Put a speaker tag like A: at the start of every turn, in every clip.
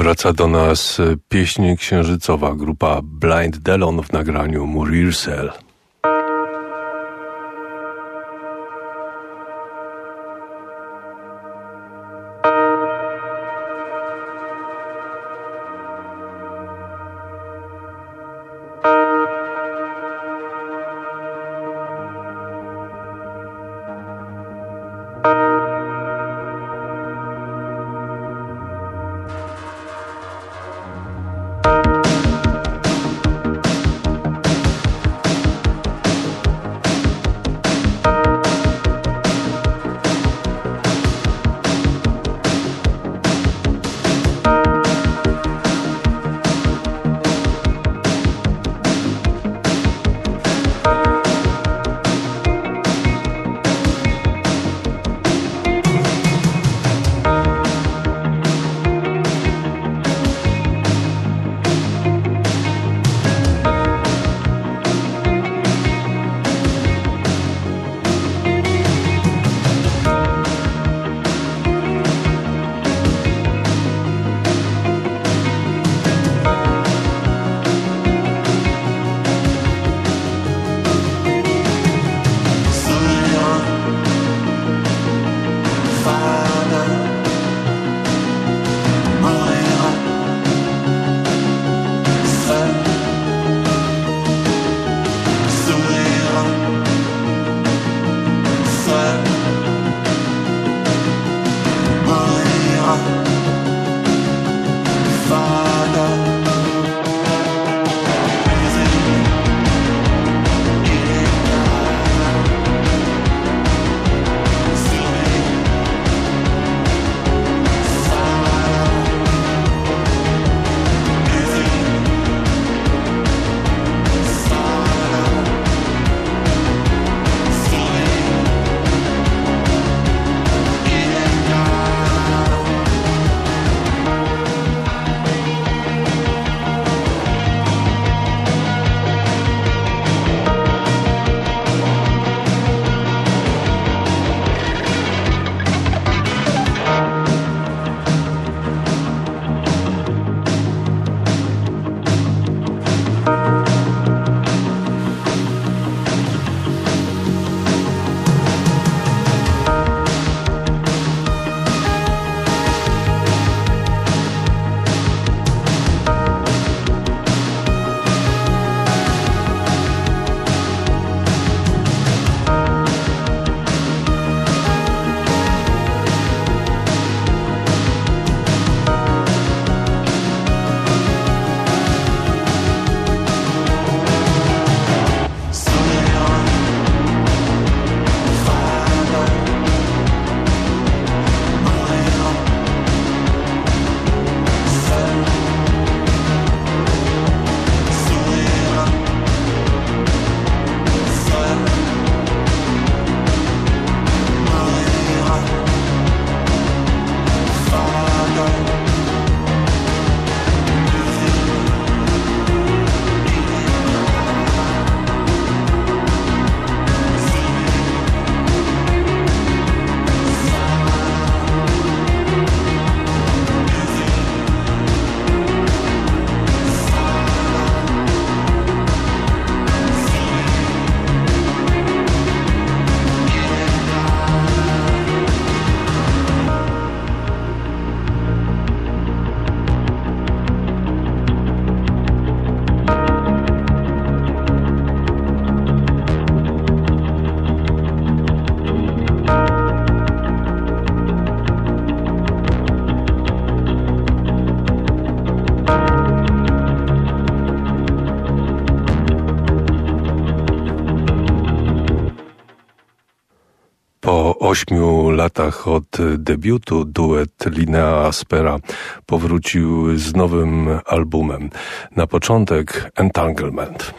A: Powraca do nas pieśń księżycowa grupa Blind Delon w nagraniu Murir Cell. Latach od debiutu duet Linea Aspera powrócił z nowym albumem. Na początek Entanglement.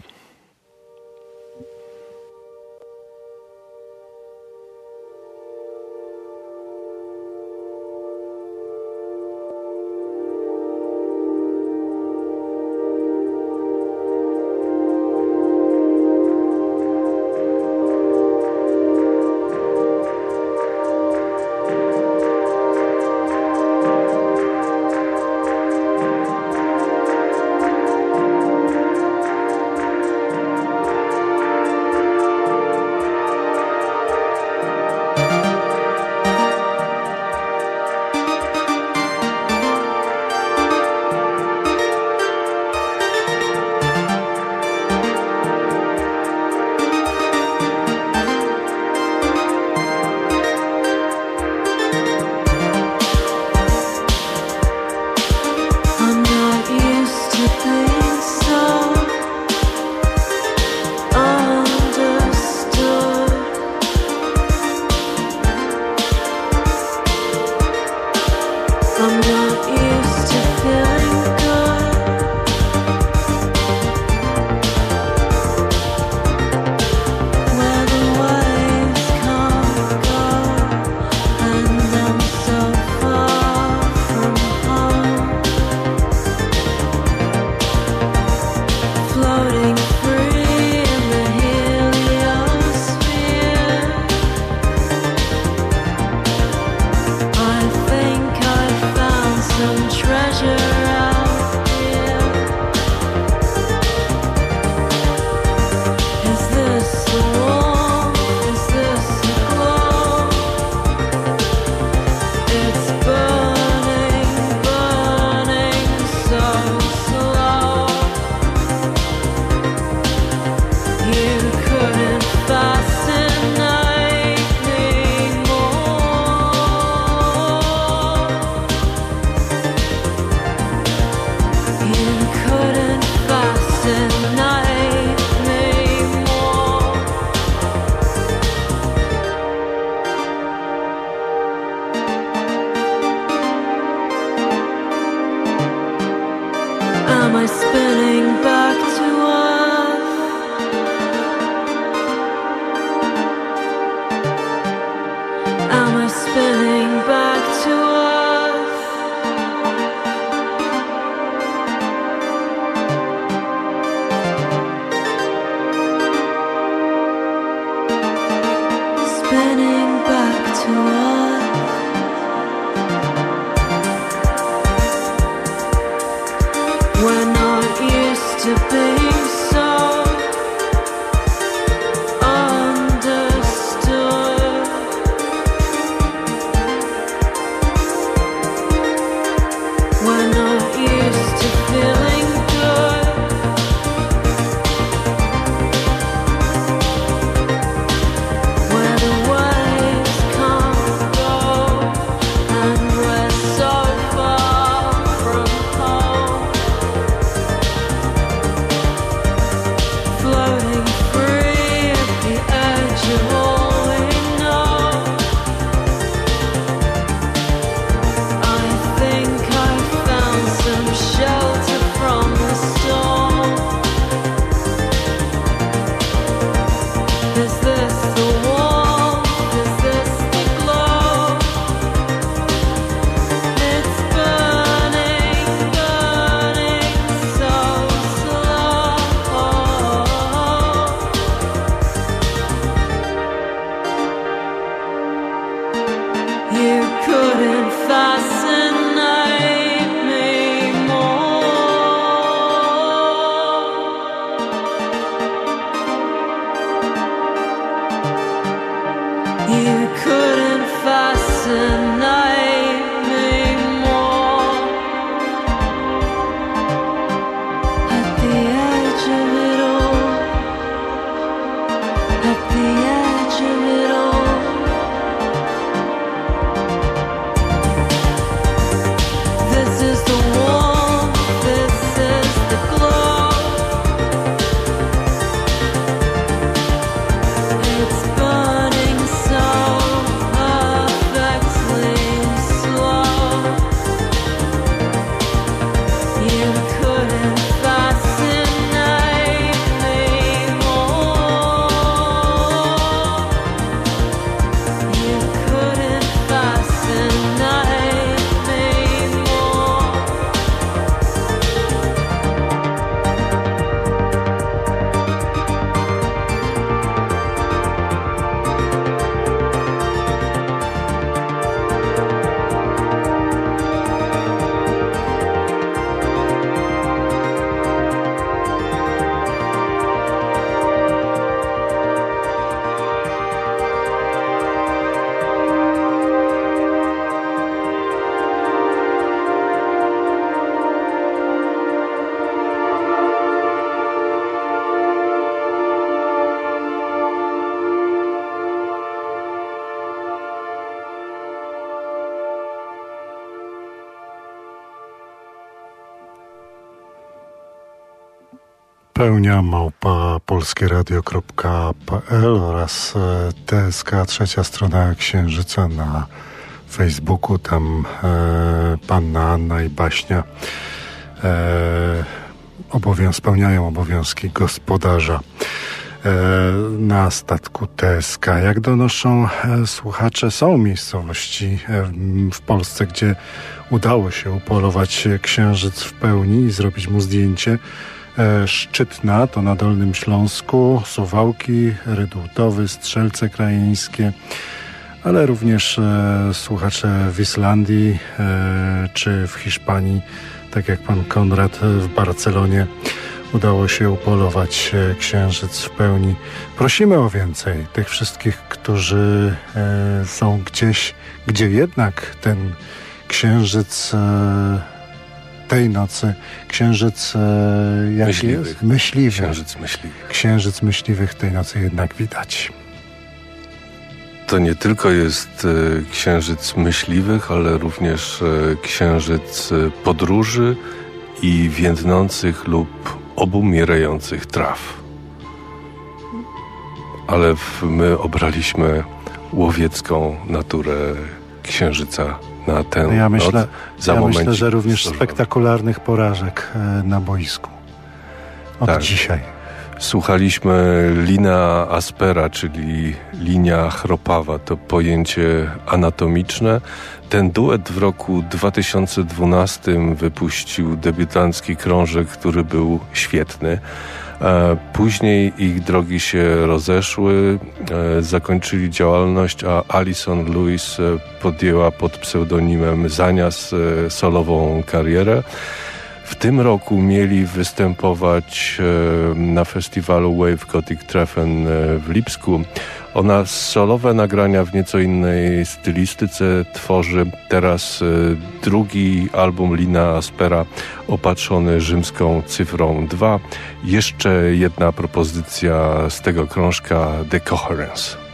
A: at the end.
B: Pełnia małpa polskieradio.pl oraz e, TSK, trzecia strona Księżyca na Facebooku. Tam e, panna Anna i Baśnia e, obowiąz, spełniają obowiązki gospodarza e, na statku TSK. Jak donoszą e, słuchacze, są miejscowości w Polsce, gdzie udało się upolować księżyc w pełni i zrobić mu zdjęcie. Szczytna to na Dolnym Śląsku, Suwałki, Rydultowy, Strzelce Krajeńskie, ale również słuchacze w Islandii czy w Hiszpanii tak jak pan Konrad w Barcelonie udało się upolować e, księżyc w pełni. Prosimy o więcej tych wszystkich, którzy e, są gdzieś, gdzie jednak ten księżyc e, tej nocy, księżyc
A: jaki myśliwych. jest?
B: Myśliwy.
A: Księżyc myśliwych.
B: Księżyc myśliwych tej nocy jednak widać
A: to nie tylko jest e, księżyc myśliwych, ale również e, księżyc e, podróży i więdnących lub obumierających traw. Ale my obraliśmy łowiecką naturę księżyca na tę
B: ja myślę,
A: noc.
B: Za ja myślę, że również spektakularnych porażek na boisku. Od tak. dzisiaj.
A: Słuchaliśmy lina aspera, czyli linia chropawa, to pojęcie anatomiczne. Ten duet w roku 2012 wypuścił debiutancki krążek, który był świetny. E, później ich drogi się rozeszły, e, zakończyli działalność, a Alison Lewis e, podjęła pod pseudonimem Zanias solową karierę. W tym roku mieli występować na festiwalu Wave Gothic Treffen w Lipsku. Ona solowe nagrania w nieco innej stylistyce tworzy teraz e, drugi album Lina Aspera opatrzony rzymską cyfrą 2. Jeszcze jedna propozycja z tego krążka The Coherence.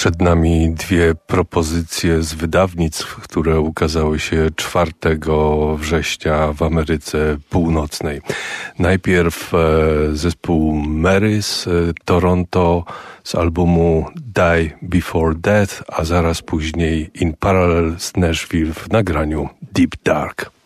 C: Przed nami dwie propozycje z wydawnictw, które ukazały się 4 września w Ameryce Północnej. Najpierw e, zespół Mary z e, Toronto z albumu Die Before Death, a zaraz później In Parallel z Nashville w nagraniu Deep Dark.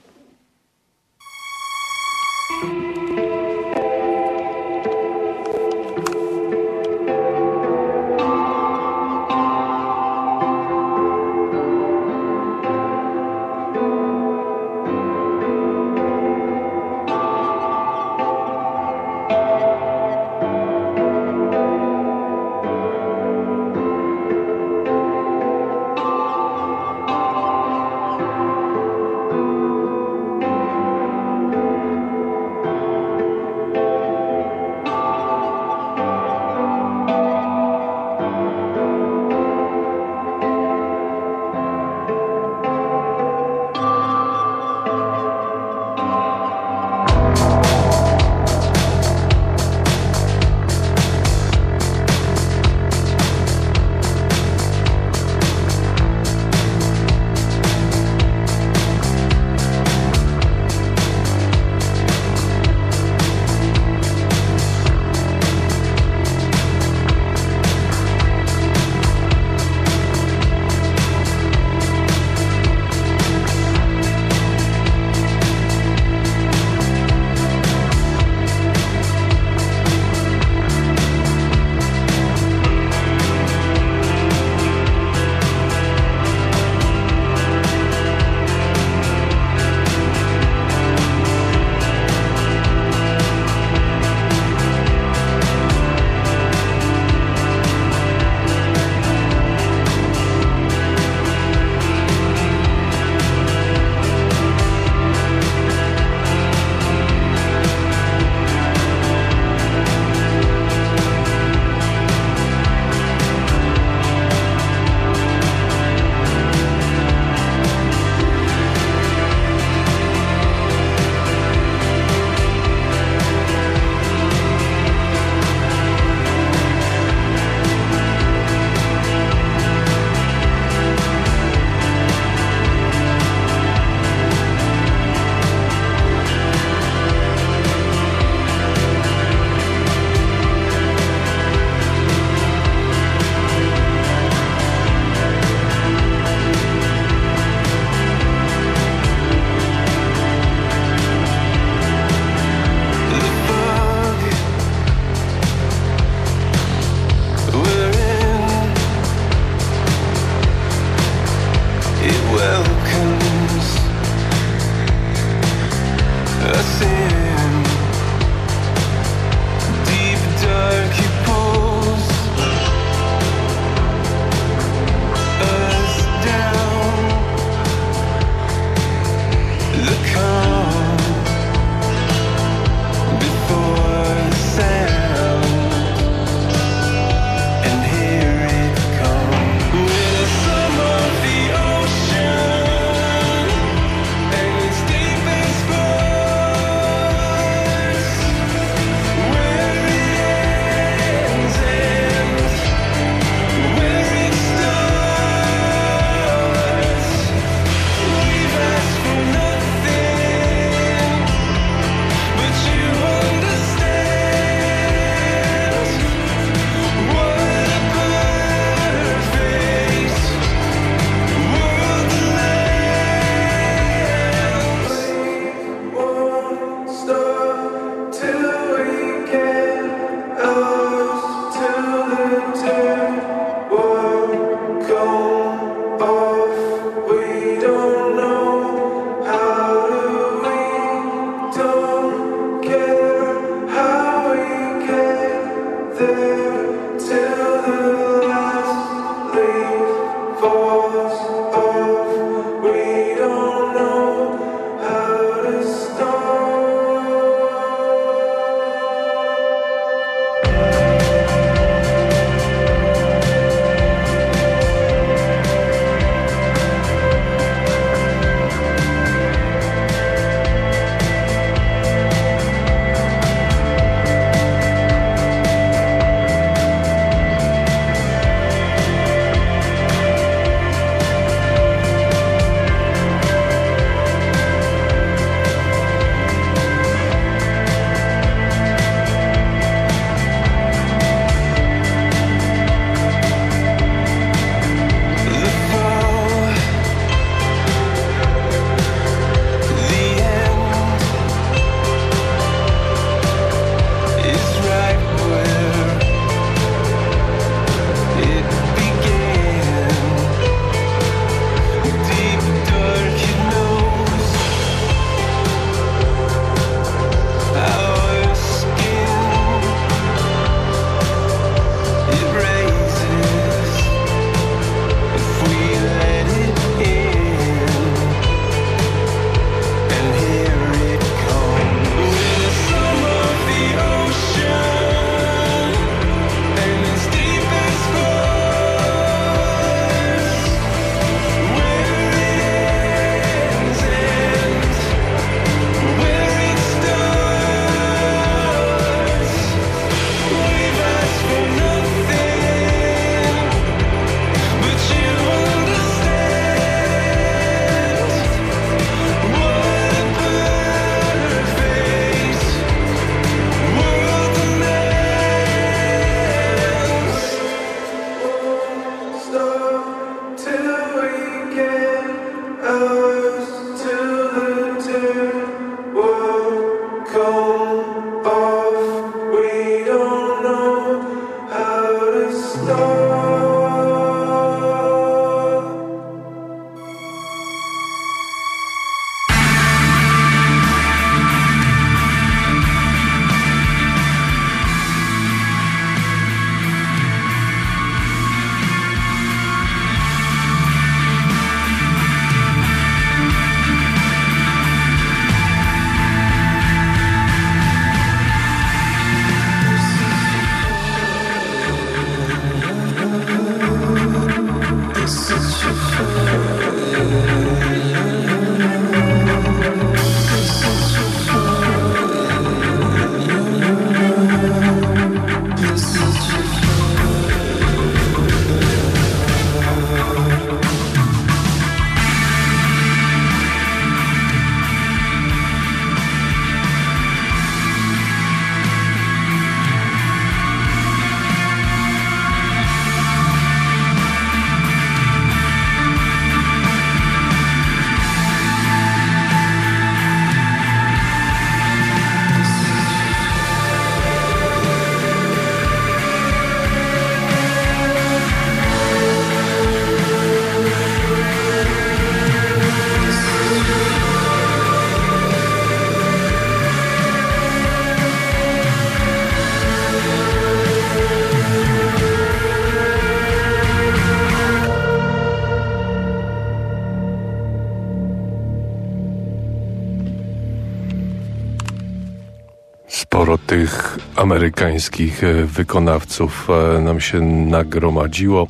A: Amerykańskich e, wykonawców e, nam się nagromadziło.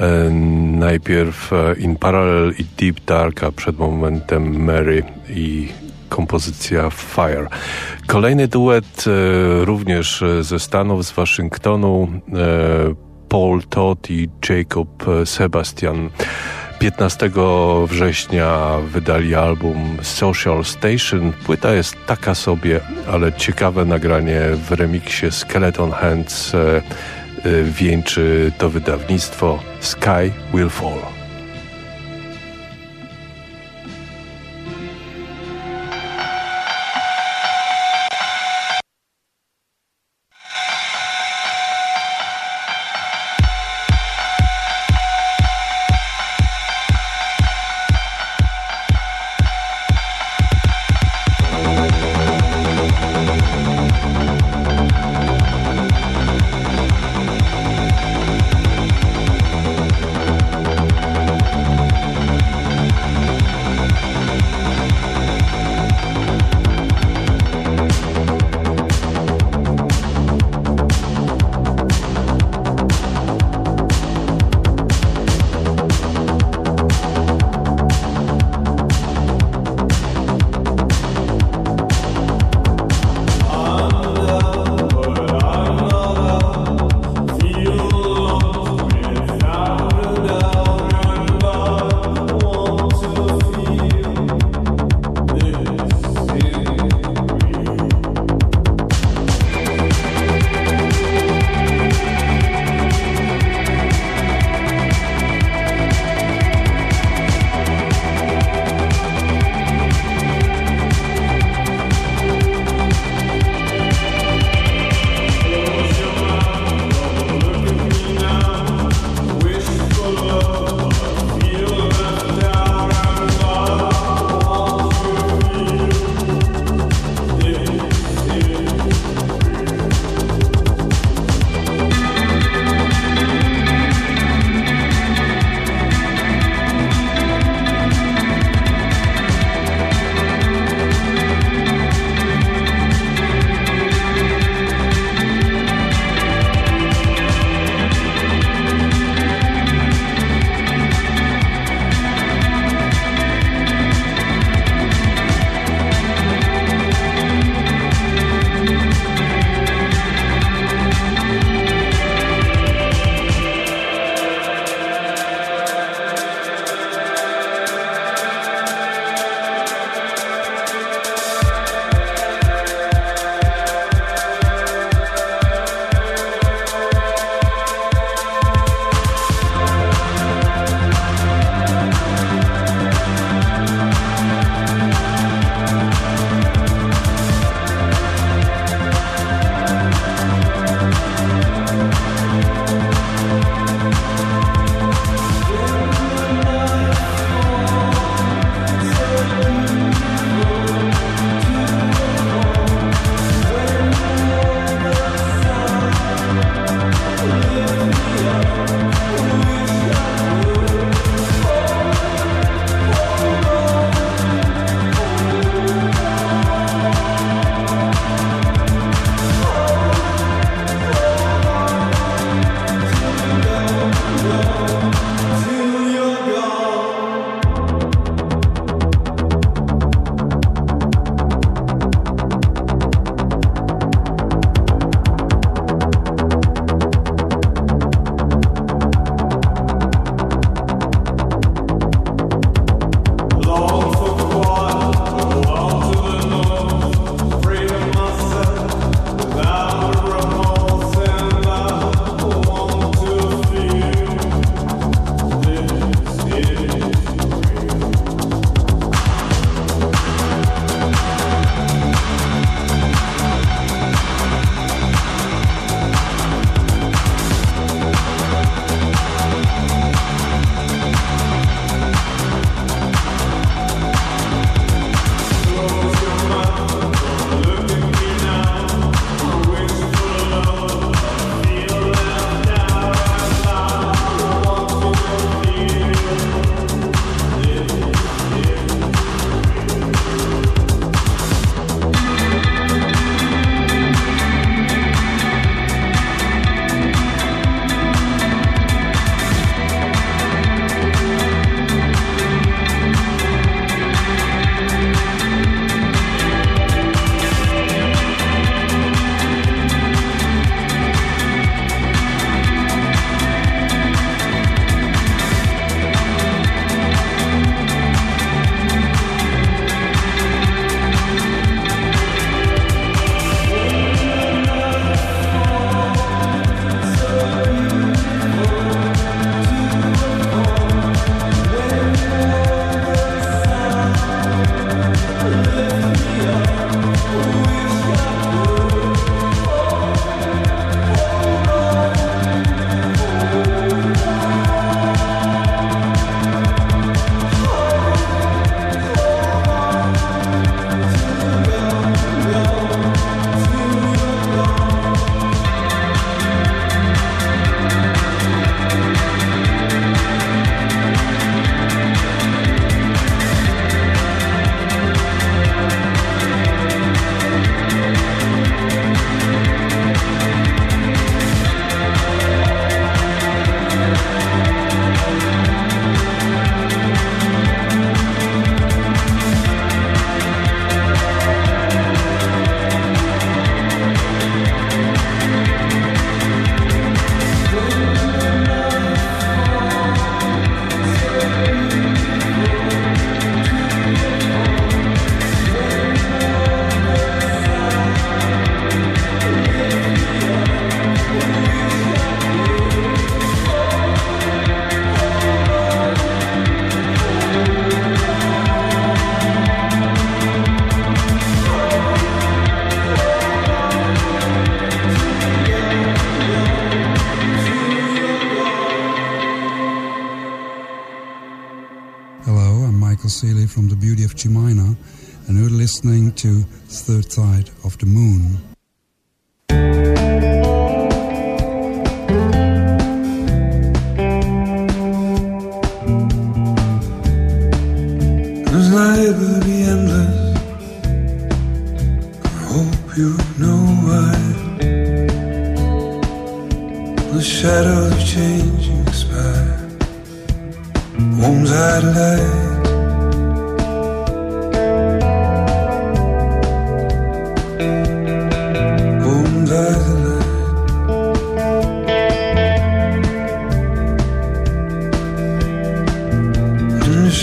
A: E, najpierw In Parallel i Deep Dark, a przed momentem Mary i kompozycja Fire. Kolejny duet również ze Stanów, z Waszyngtonu, Paul Todd i Jacob Sebastian. 15 września wydali album Social Station. Płyta jest taka sobie, ale ciekawe nagranie w remiksie Skeleton Hands e, e, wieńczy to wydawnictwo Sky Will Fall.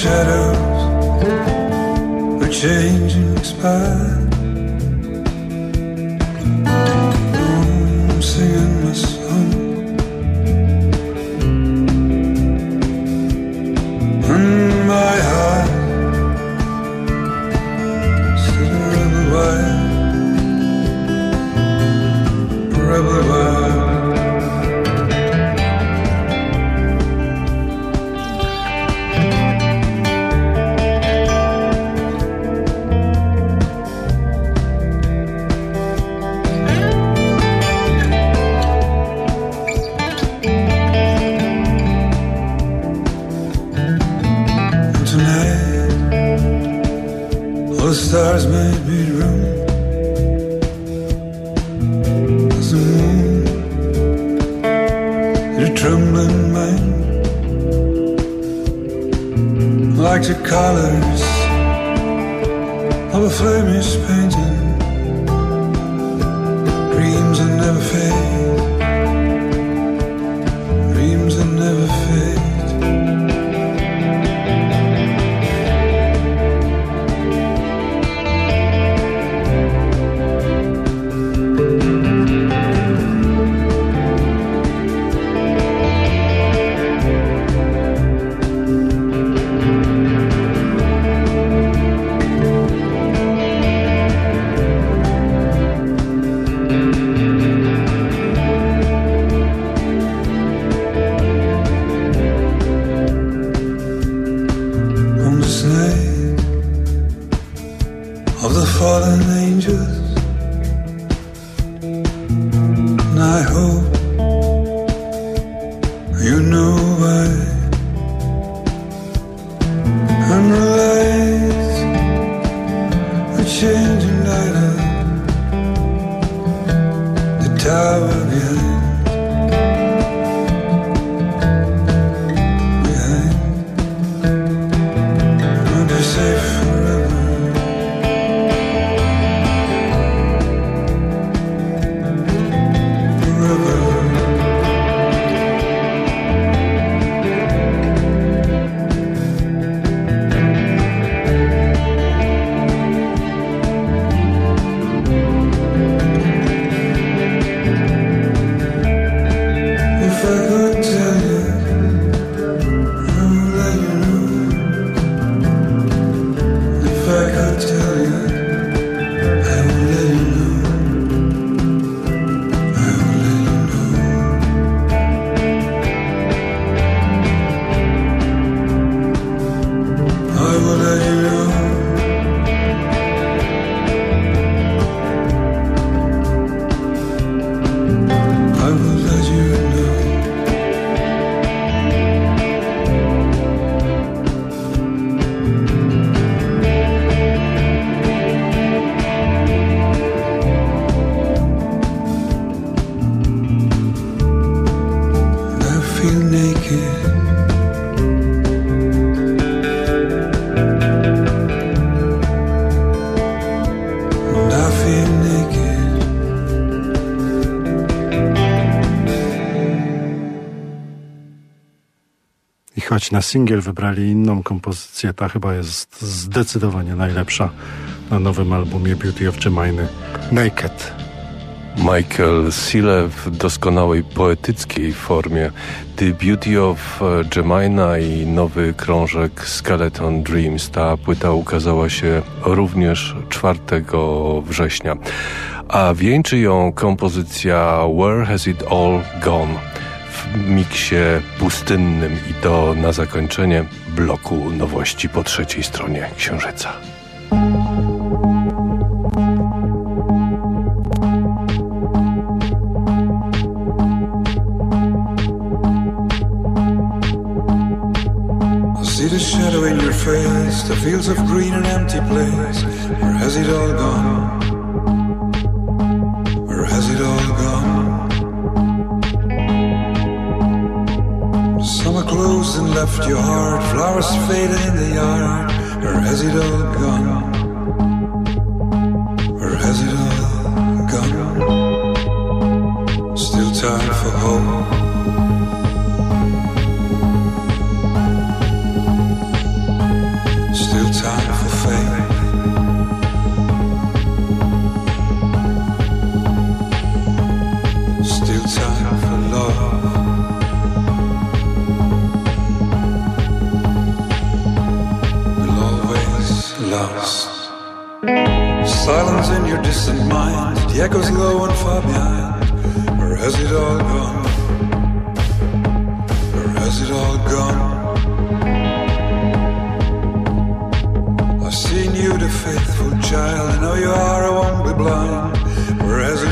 D: shadows are changing spots.
B: Na singiel wybrali inną kompozycję. Ta chyba jest zdecydowanie najlepsza na nowym albumie Beauty of Jeminy. Naked.
A: Michael Sile w doskonałej poetyckiej formie The Beauty of Jemina i nowy krążek Skeleton Dreams. Ta płyta ukazała się również 4 września, a wieńczy ją kompozycja Where Has It All Gone? W miksie pustynnym i to na zakończenie bloku nowości po trzeciej stronie Księżyca.
D: shadow in your face, the fields of green and empty place. Where has it all gone? And left your heart, flowers faded in the yard. Where has it all gone? Where has it all gone? Still time for hope. Silence in your distant mind, the echoes low and far behind. Where has it all gone? Where has it all gone? I've seen you, the faithful child. I know you are, I won't be blind. Where has it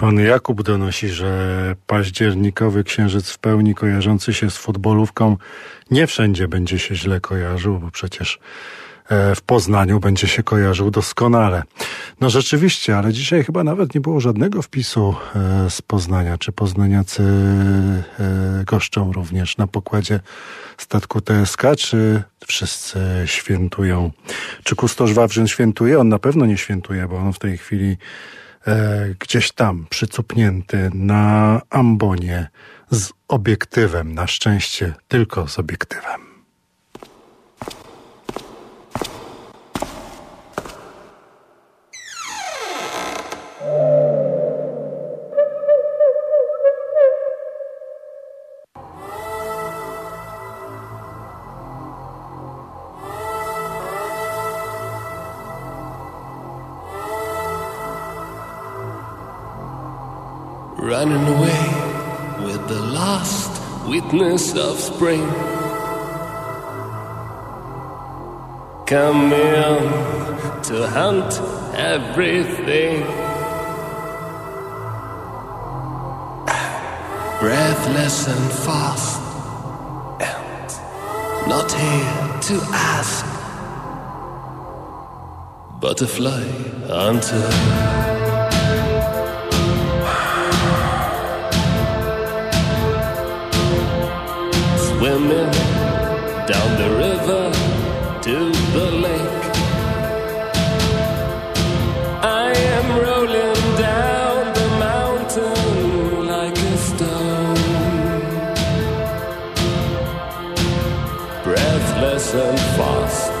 B: Pan Jakub donosi, że październikowy księżyc w pełni kojarzący się z futbolówką nie wszędzie będzie się źle kojarzył, bo przecież e, w Poznaniu będzie się kojarzył doskonale. No rzeczywiście, ale dzisiaj chyba nawet nie było żadnego wpisu e, z Poznania. Czy poznaniacy e, goszczą również na pokładzie statku TSK, czy wszyscy świętują? Czy kustosz Wawrzyn świętuje? On na pewno nie świętuje, bo on w tej chwili gdzieś tam przycupnięty na ambonie z obiektywem, na szczęście tylko z obiektywem.
C: Running away with the last witness of spring. Come in to hunt everything. Breathless and fast, and not here to ask. Butterfly hunter. Breathless and fast.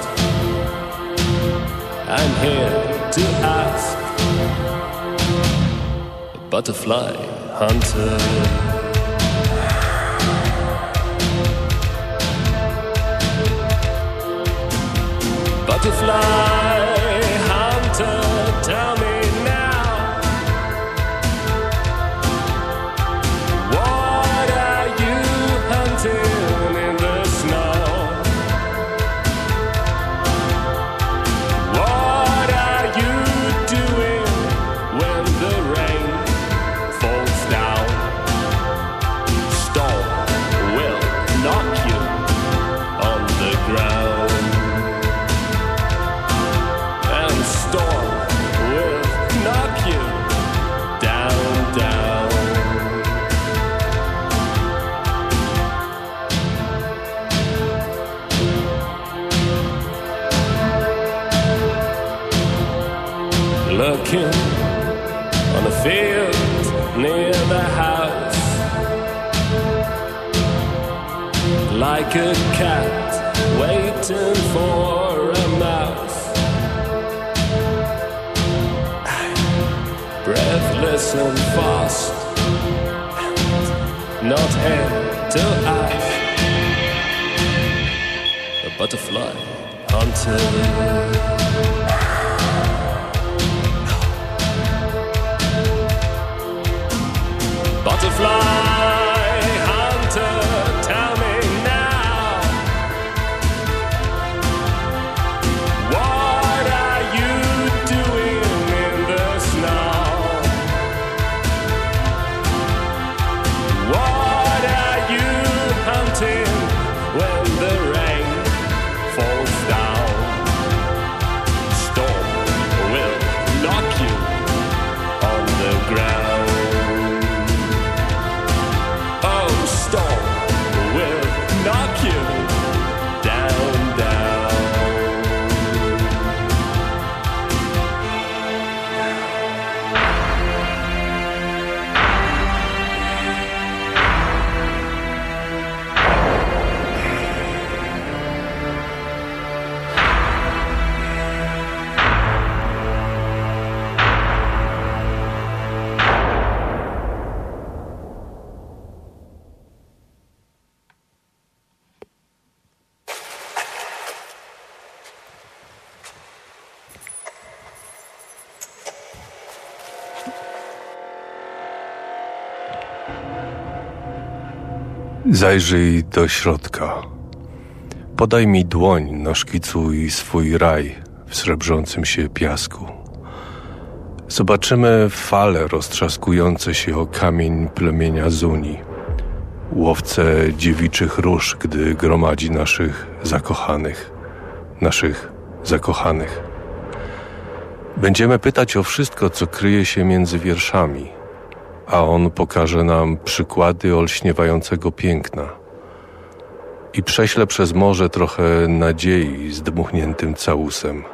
C: I'm here to ask a butterfly hunter. butterfly like a cat waiting for a mouse. Breathless and fast, not here to ask. A butterfly hunter. butterfly
A: Zajrzyj do środka. Podaj mi dłoń, noszkicuj swój raj w srebrzącym się piasku. Zobaczymy fale roztrzaskujące się o kamień plemienia Zuni, łowce dziewiczych róż, gdy gromadzi naszych zakochanych, naszych zakochanych. Będziemy pytać o wszystko, co kryje się między wierszami, a on pokaże nam przykłady olśniewającego piękna i prześle przez morze trochę nadziei z dmuchniętym całusem.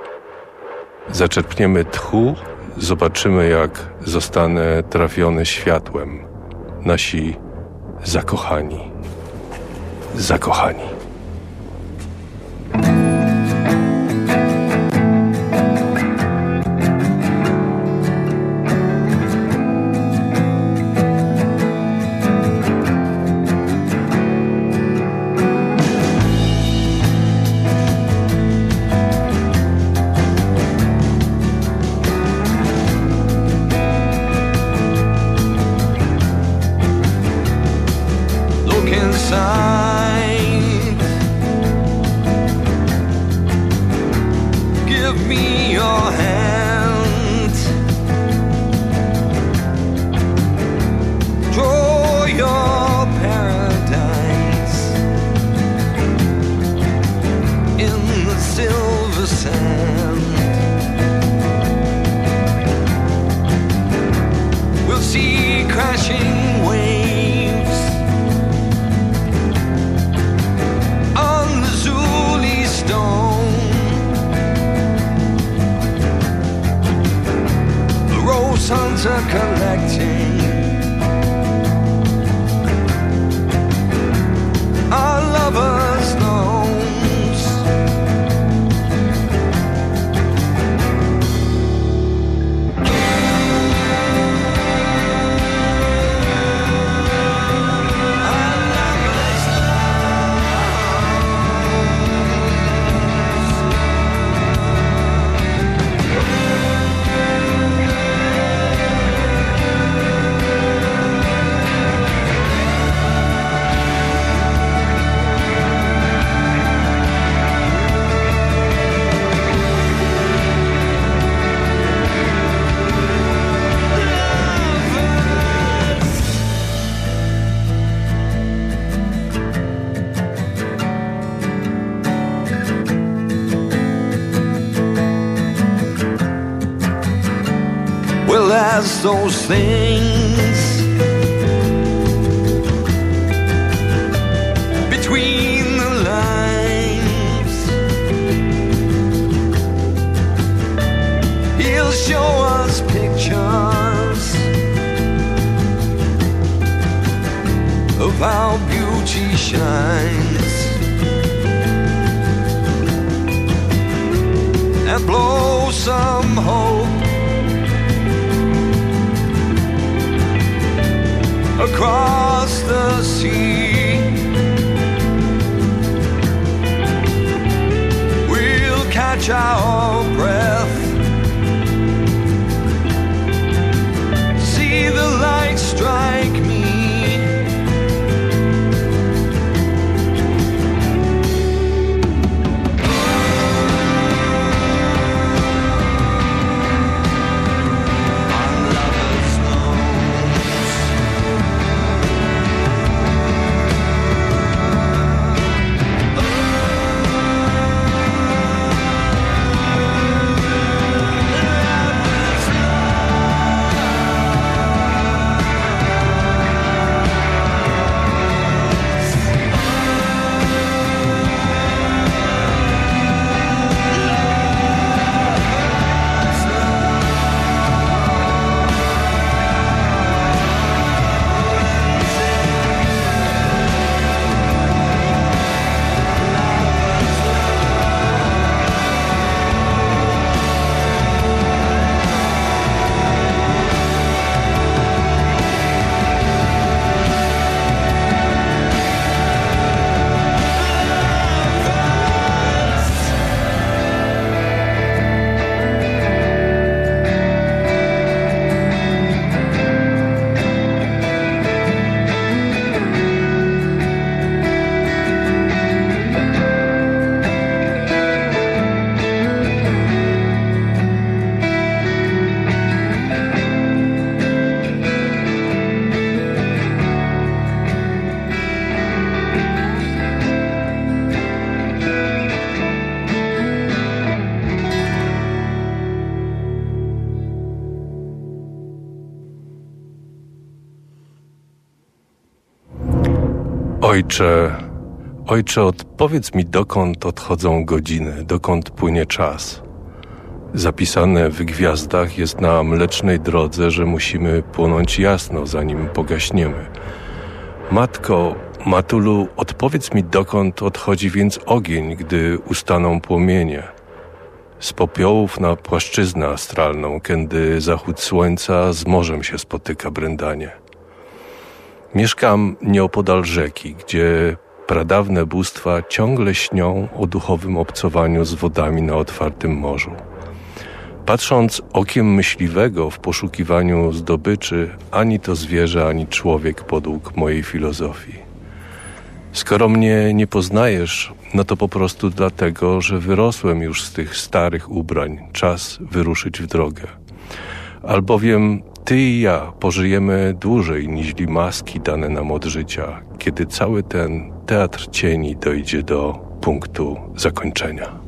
A: Zaczerpniemy tchu, zobaczymy jak zostanę trafiony światłem. Nasi zakochani. Zakochani.
C: Those things between the lines. He'll show us pictures of how beauty shines and blow some hope across the sea. We'll catch our breath. See the light strike
A: Ojcze, ojcze, odpowiedz mi, dokąd odchodzą godziny, dokąd płynie czas. Zapisane w gwiazdach jest na mlecznej drodze, że musimy płonąć jasno, zanim pogaśniemy. Matko, Matulu, odpowiedz mi, dokąd odchodzi więc ogień, gdy ustaną płomienie. Z popiołów na płaszczyznę astralną, kiedy zachód słońca z morzem się spotyka brędanie. Mieszkam nieopodal rzeki, gdzie pradawne bóstwa ciągle śnią o duchowym obcowaniu z wodami na otwartym morzu. Patrząc okiem myśliwego w poszukiwaniu zdobyczy, ani to zwierzę, ani człowiek podług mojej filozofii. Skoro mnie nie poznajesz, no to po prostu dlatego, że wyrosłem już z tych starych ubrań. Czas wyruszyć w drogę. Albowiem ty i ja pożyjemy dłużej niż maski dane nam od życia, kiedy cały ten teatr cieni dojdzie do punktu zakończenia.